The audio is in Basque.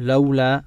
laula